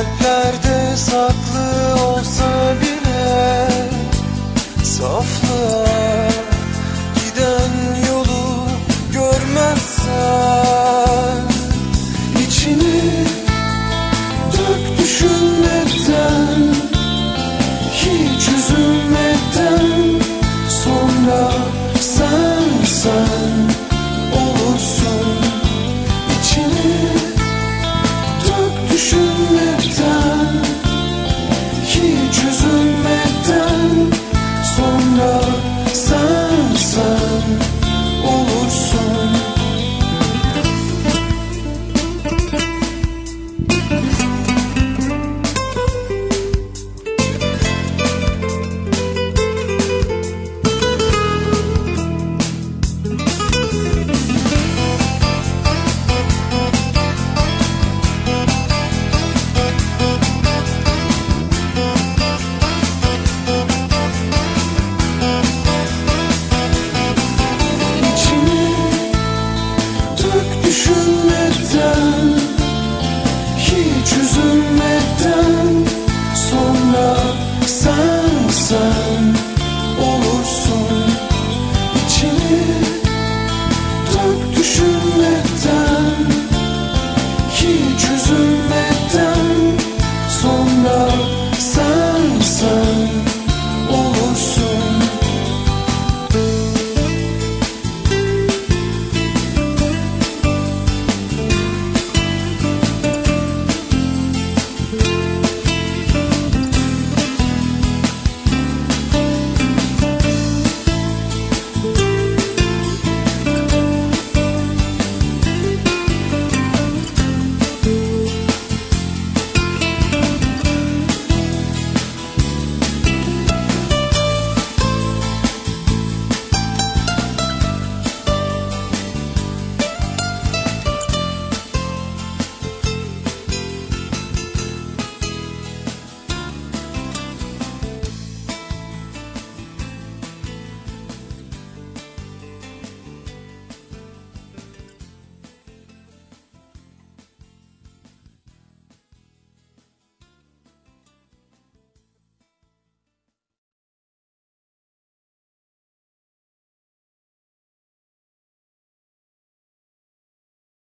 kalplerde saklı olsa bile Saflı